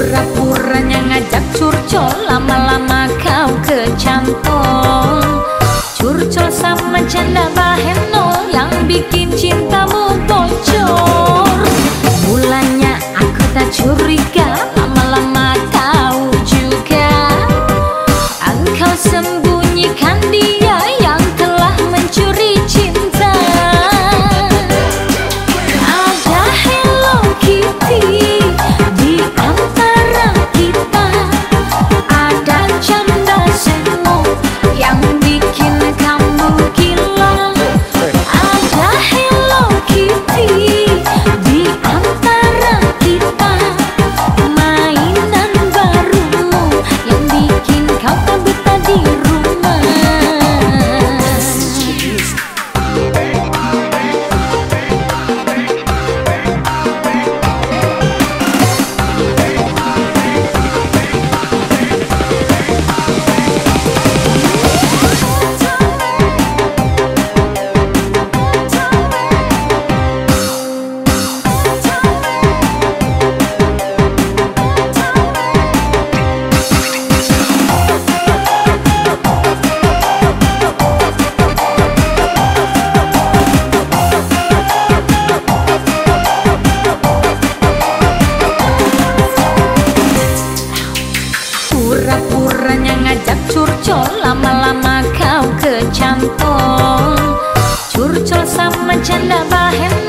Pura-puranya ngajak curcol Lama-lama kau kecantol. Curcol sama janda baheno Yang bikin cintamu bocor. Mulanya aku tak curiga Caranya ngajak curcol Lama-lama kau kecantol Curcol sama canda bahem